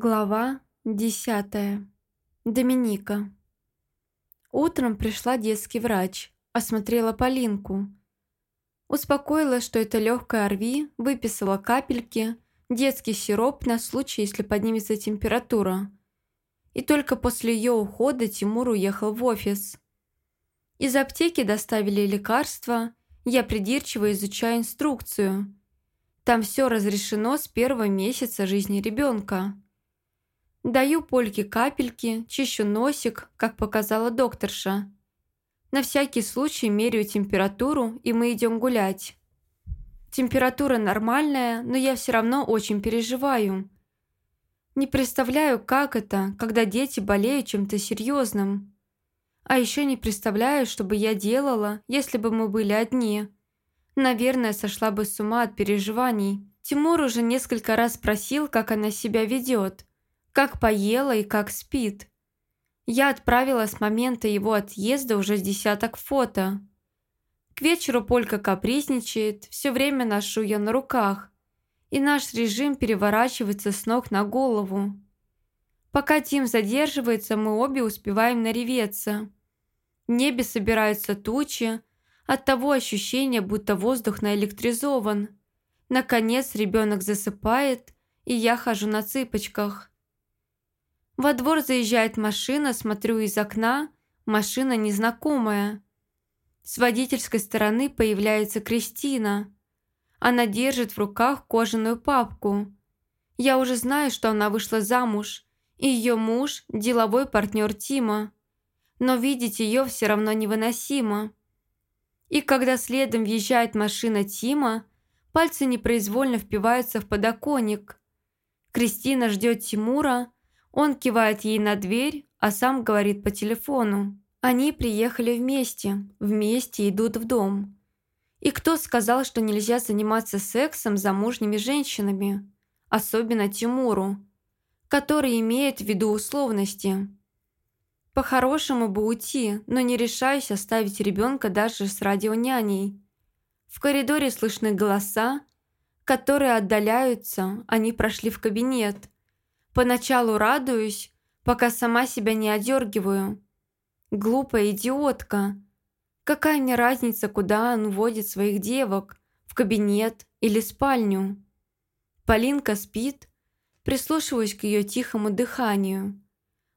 Глава десятая. Доминика. Утром пришла детский врач, осмотрела Полинку. Успокоила, что это легкая ОРВИ, выписала капельки, детский сироп на случай, если поднимется температура. И только после ее ухода Тимур уехал в офис. Из аптеки доставили лекарства, я придирчиво изучаю инструкцию. Там все разрешено с первого месяца жизни ребенка. Даю Польке капельки, чищу носик, как показала докторша. На всякий случай меряю температуру, и мы идем гулять. Температура нормальная, но я все равно очень переживаю. Не представляю, как это, когда дети болеют чем-то серьезным. А еще не представляю, что бы я делала, если бы мы были одни. Наверное, сошла бы с ума от переживаний. Тимур уже несколько раз спросил, как она себя ведет как поела и как спит. Я отправила с момента его отъезда уже десяток фото. К вечеру Полька капризничает, все время ношу ее на руках, и наш режим переворачивается с ног на голову. Пока Тим задерживается, мы обе успеваем нареветься. В небе собираются тучи, от того ощущения, будто воздух наэлектризован. Наконец ребенок засыпает, и я хожу на цыпочках. Во двор заезжает машина, смотрю из окна, машина незнакомая. С водительской стороны появляется Кристина. Она держит в руках кожаную папку. Я уже знаю, что она вышла замуж, и ее муж – деловой партнер Тима. Но видеть ее все равно невыносимо. И когда следом въезжает машина Тима, пальцы непроизвольно впиваются в подоконник. Кристина ждет Тимура, он кивает ей на дверь, а сам говорит по телефону. Они приехали вместе, вместе идут в дом. И кто сказал, что нельзя заниматься сексом с замужними женщинами? Особенно Тимуру, который имеет в виду условности. По-хорошему бы уйти, но не решаюсь оставить ребенка даже с радионяней. В коридоре слышны голоса, которые отдаляются, они прошли в кабинет – Поначалу радуюсь, пока сама себя не одергиваю. Глупая идиотка. Какая мне разница, куда он водит своих девок? В кабинет или спальню? Полинка спит. Прислушиваюсь к ее тихому дыханию.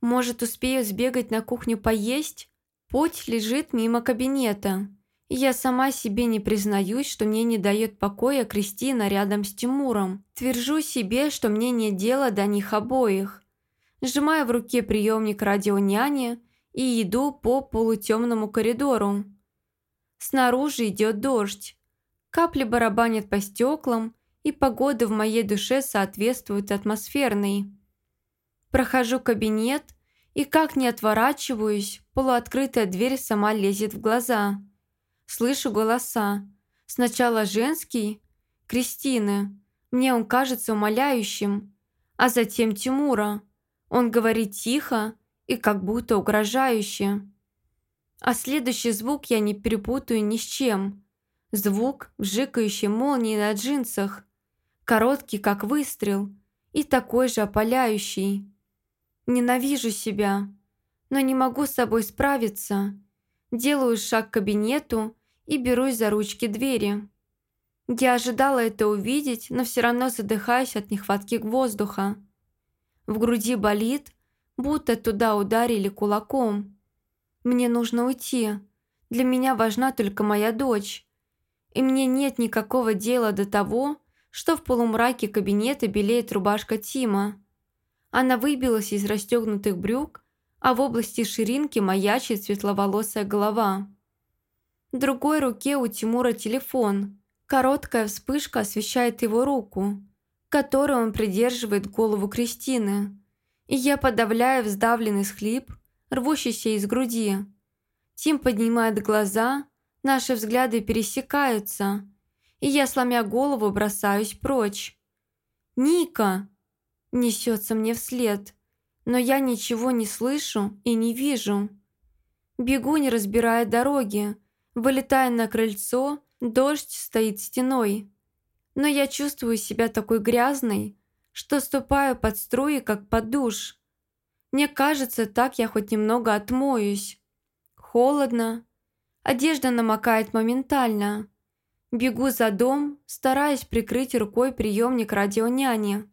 Может, успею сбегать на кухню поесть? Путь лежит мимо кабинета. Я сама себе не признаюсь, что мне не дает покоя Кристина рядом с Тимуром. Твержу себе, что мне нет дела до них обоих. Сжимаю в руке приемник радионяни и иду по полутемному коридору. Снаружи идет дождь. Капли барабанят по стеклам, и погода в моей душе соответствует атмосферной. Прохожу кабинет, и как не отворачиваюсь, полуоткрытая дверь сама лезет в глаза – Слышу голоса. Сначала женский, Кристины. Мне он кажется умоляющим. А затем Тимура. Он говорит тихо и как будто угрожающе. А следующий звук я не перепутаю ни с чем. Звук, вжикающий молнии на джинсах. Короткий, как выстрел, и такой же опаляющий. Ненавижу себя, но не могу с собой справиться. Делаю шаг к кабинету и берусь за ручки двери. Я ожидала это увидеть, но все равно задыхаюсь от нехватки воздуха. В груди болит, будто туда ударили кулаком. Мне нужно уйти. Для меня важна только моя дочь. И мне нет никакого дела до того, что в полумраке кабинета белеет рубашка Тима. Она выбилась из расстегнутых брюк а в области ширинки маячит светловолосая голова. В другой руке у Тимура телефон. Короткая вспышка освещает его руку, которой он придерживает голову Кристины. И я подавляю вздавленный схлип, рвущийся из груди. Тим поднимает глаза, наши взгляды пересекаются, и я, сломя голову, бросаюсь прочь. «Ника!» несется мне вслед но я ничего не слышу и не вижу. Бегу, не разбирая дороги, вылетая на крыльцо, дождь стоит стеной. Но я чувствую себя такой грязной, что ступаю под струи, как под душ. Мне кажется, так я хоть немного отмоюсь. Холодно. Одежда намокает моментально. Бегу за дом, стараясь прикрыть рукой приемник радионяни.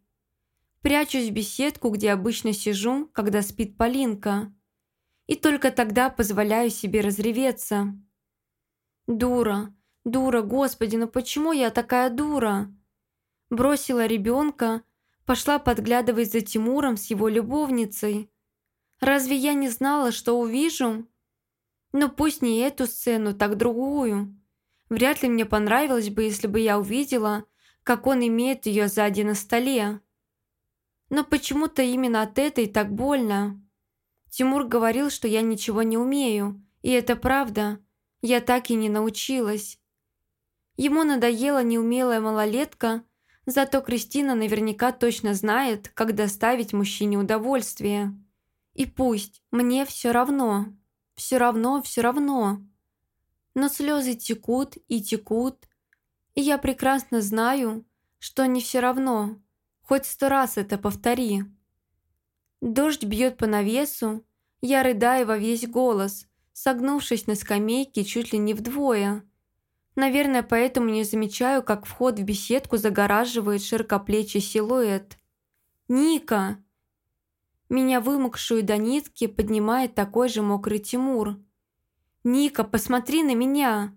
Прячусь в беседку, где обычно сижу, когда спит Полинка. И только тогда позволяю себе разреветься. Дура, дура, господи, ну почему я такая дура? Бросила ребенка, пошла подглядывать за Тимуром с его любовницей. Разве я не знала, что увижу? Но пусть не эту сцену, так другую. Вряд ли мне понравилось бы, если бы я увидела, как он имеет ее сзади на столе. Но почему-то именно от этой так больно. Тимур говорил, что я ничего не умею, и это правда. Я так и не научилась. Ему надоела неумелая малолетка, зато Кристина наверняка точно знает, как доставить мужчине удовольствие. И пусть, мне все равно, все равно, все равно. Но слезы текут и текут, и я прекрасно знаю, что не все равно, хоть сто раз это повтори. Дождь бьет по навесу, я рыдаю во весь голос, согнувшись на скамейке чуть ли не вдвое. Наверное, поэтому не замечаю, как вход в беседку загораживает широкоплечий силуэт. «Ника!» Меня вымокшую до нитки поднимает такой же мокрый Тимур. «Ника, посмотри на меня!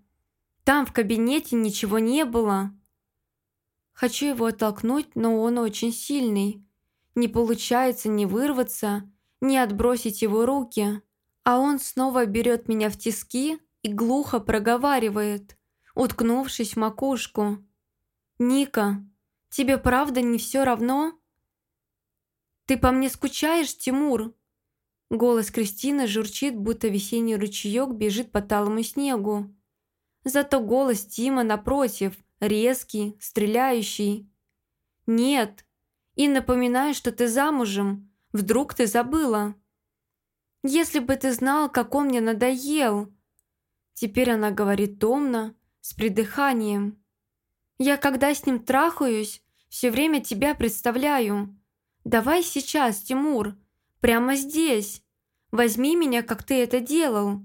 Там в кабинете ничего не было!» Хочу его оттолкнуть, но он очень сильный. Не получается ни вырваться, ни отбросить его руки. А он снова берет меня в тиски и глухо проговаривает, уткнувшись в макушку. «Ника, тебе правда не все равно?» «Ты по мне скучаешь, Тимур?» Голос Кристины журчит, будто весенний ручеек бежит по талому снегу. Зато голос Тима, напротив, резкий, стреляющий. «Нет. И напоминаю, что ты замужем. Вдруг ты забыла?» «Если бы ты знал, как он мне надоел!» Теперь она говорит томно, с придыханием. «Я когда с ним трахаюсь, все время тебя представляю. Давай сейчас, Тимур, прямо здесь. Возьми меня, как ты это делал.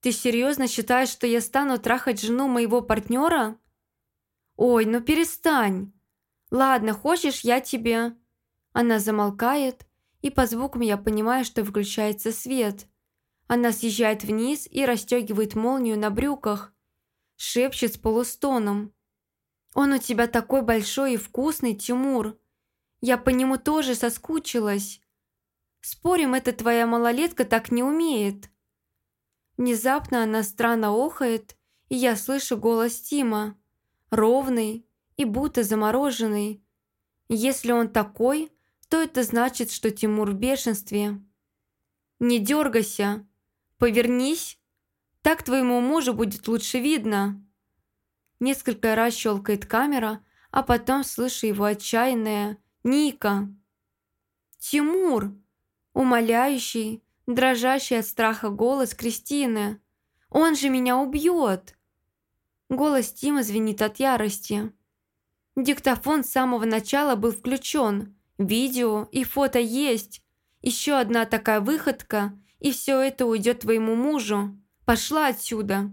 Ты серьезно считаешь, что я стану трахать жену моего партнера? Ой, ну перестань. Ладно, хочешь, я тебе... Она замолкает, и по звукам я понимаю, что выключается свет. Она съезжает вниз и расстегивает молнию на брюках. Шепчет с полустоном. «Он у тебя такой большой и вкусный, Тимур!» Я по нему тоже соскучилась. Спорим, эта твоя малолетка так не умеет». Внезапно она странно охает, и я слышу голос Тима. Ровный и будто замороженный. Если он такой, то это значит, что Тимур в бешенстве. «Не дергайся. Повернись. Так твоему мужу будет лучше видно». Несколько раз щелкает камера, а потом слышу его отчаянное Ника!» «Тимур!» Умоляющий, дрожащий от страха голос Кристины. «Он же меня убьет!» Голос Тима звенит от ярости. Диктофон с самого начала был включен. Видео и фото есть. Еще одна такая выходка, и все это уйдет твоему мужу. Пошла отсюда.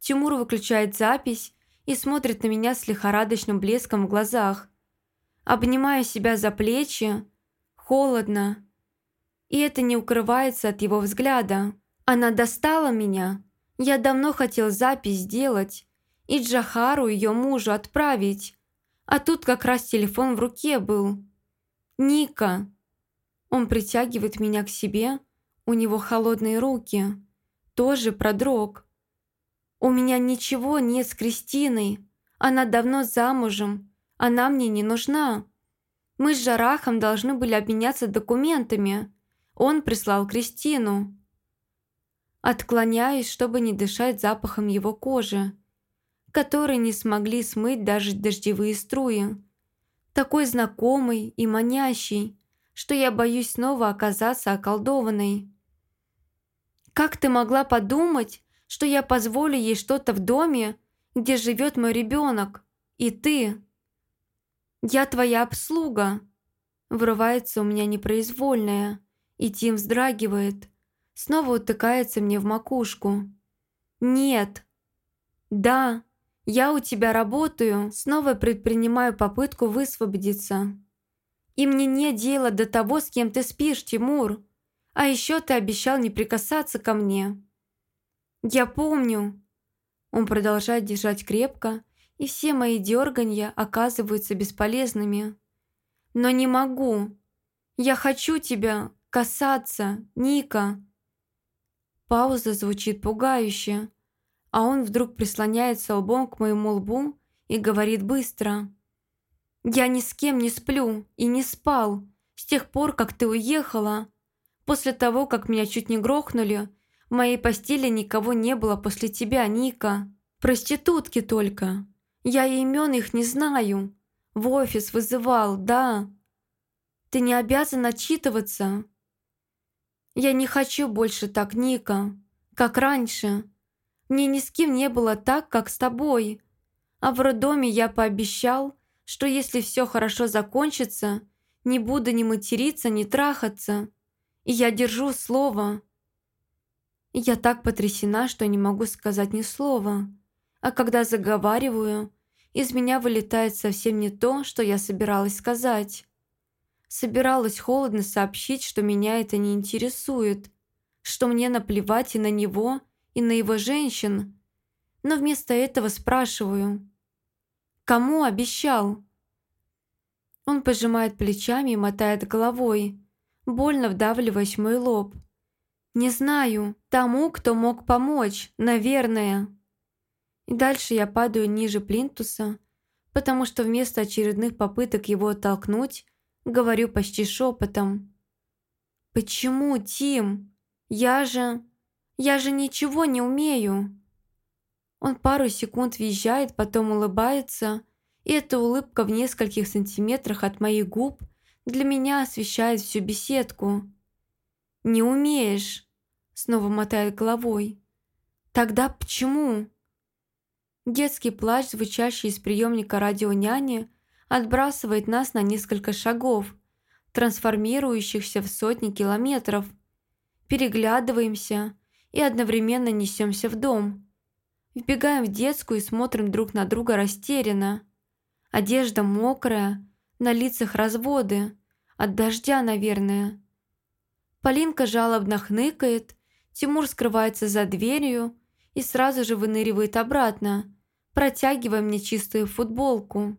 Тимур выключает запись и смотрит на меня с лихорадочным блеском в глазах. Обнимаю себя за плечи. Холодно. И это не укрывается от его взгляда. Она достала меня. Я давно хотел запись сделать. И Джахару, ее мужу, отправить. А тут как раз телефон в руке был. «Ника!» Он притягивает меня к себе. У него холодные руки. Тоже продрог. «У меня ничего нет с Кристиной. Она давно замужем. Она мне не нужна. Мы с Жарахом должны были обменяться документами. Он прислал Кристину. Отклоняюсь, чтобы не дышать запахом его кожи, который не смогли смыть даже дождевые струи. Такой знакомый и манящий, что я боюсь снова оказаться околдованной. «Как ты могла подумать, что я позволю ей что-то в доме, где живет мой ребенок? И ты...» «Я твоя обслуга!» Врывается у меня непроизвольная, и Тим вздрагивает. Снова утыкается мне в макушку. «Нет!» «Да!» Я у тебя работаю, снова предпринимаю попытку высвободиться. И мне нет дела до того, с кем ты спишь, Тимур. А еще ты обещал не прикасаться ко мне. Я помню. Он продолжает держать крепко, и все мои дерганья оказываются бесполезными. Но не могу. Я хочу тебя касаться, Ника. Пауза звучит пугающе а он вдруг прислоняется лбом к моему лбу и говорит быстро. «Я ни с кем не сплю и не спал с тех пор, как ты уехала. После того, как меня чуть не грохнули, в моей постели никого не было после тебя, Ника. Проститутки только. Я имен их не знаю. В офис вызывал, да. Ты не обязан отчитываться. Я не хочу больше так, Ника, как раньше». Мне ни с кем не было так, как с тобой. А в роддоме я пообещал, что если все хорошо закончится, не буду ни материться, ни трахаться. И я держу слово. Я так потрясена, что не могу сказать ни слова. А когда заговариваю, из меня вылетает совсем не то, что я собиралась сказать. Собиралась холодно сообщить, что меня это не интересует, что мне наплевать и на него, и на его женщин, но вместо этого спрашиваю, кому обещал? Он пожимает плечами и мотает головой, больно вдавливаясь в мой лоб. «Не знаю, тому, кто мог помочь, наверное». И дальше я падаю ниже плинтуса, потому что вместо очередных попыток его оттолкнуть, говорю почти шепотом. «Почему, Тим? Я же...» Я же ничего не умею!» Он пару секунд визжает, потом улыбается, и эта улыбка в нескольких сантиметрах от моих губ для меня освещает всю беседку. «Не умеешь!» — снова мотает головой. «Тогда почему?» Детский плач, звучащий из приемника радионяни, отбрасывает нас на несколько шагов, трансформирующихся в сотни километров. Переглядываемся, и одновременно несемся в дом. Вбегаем в детскую и смотрим друг на друга растерянно. Одежда мокрая, на лицах разводы, от дождя, наверное. Полинка жалобно хныкает, Тимур скрывается за дверью и сразу же выныривает обратно, протягивая мне чистую футболку.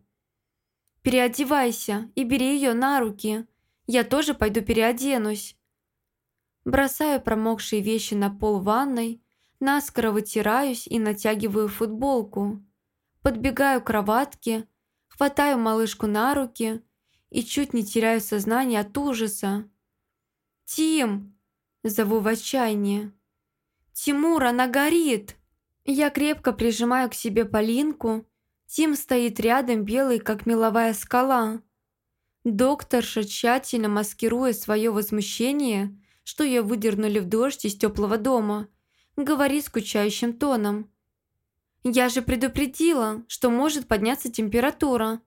«Переодевайся и бери ее на руки. Я тоже пойду переоденусь». Бросаю промокшие вещи на пол ванной, наскоро вытираюсь и натягиваю футболку. Подбегаю к кроватке, хватаю малышку на руки и чуть не теряю сознание от ужаса. «Тим!» – зову в отчаянии. «Тимур, она горит!» Я крепко прижимаю к себе Полинку. Тим стоит рядом, белый, как меловая скала. Докторша, тщательно маскируя свое возмущение, что ее выдернули в дождь из теплого дома, говорит скучающим тоном. «Я же предупредила, что может подняться температура.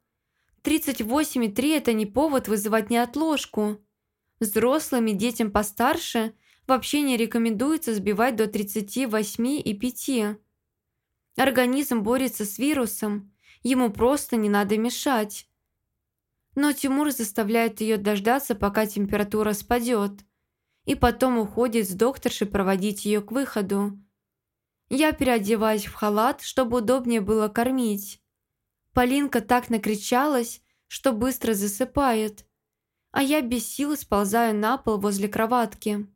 38,3 – это не повод вызывать неотложку. Взрослым и детям постарше вообще не рекомендуется сбивать до 38,5. Организм борется с вирусом, ему просто не надо мешать. Но Тимур заставляет ее дождаться, пока температура спадет и потом уходит с докторшей проводить ее к выходу. Я переодеваюсь в халат, чтобы удобнее было кормить. Полинка так накричалась, что быстро засыпает, а я без сил сползаю на пол возле кроватки.